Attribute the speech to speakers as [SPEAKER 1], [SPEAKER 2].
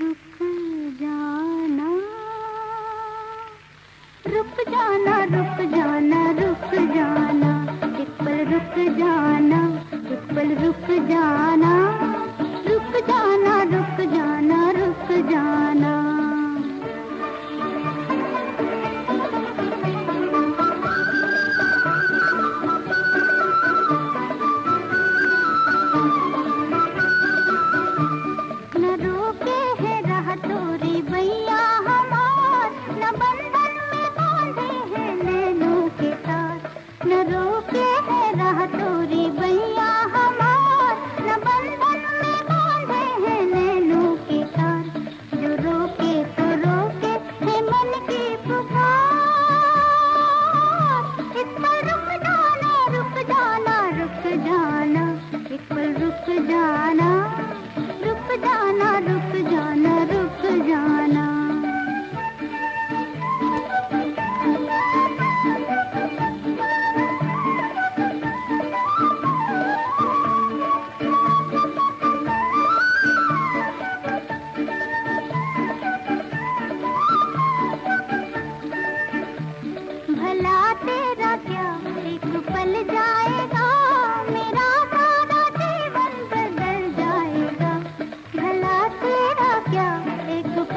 [SPEAKER 1] रुक जाना। रुक जाना रुक जाना रुक जाना। एक पल रुक जाना एक पल रुक जाना। रुक जाना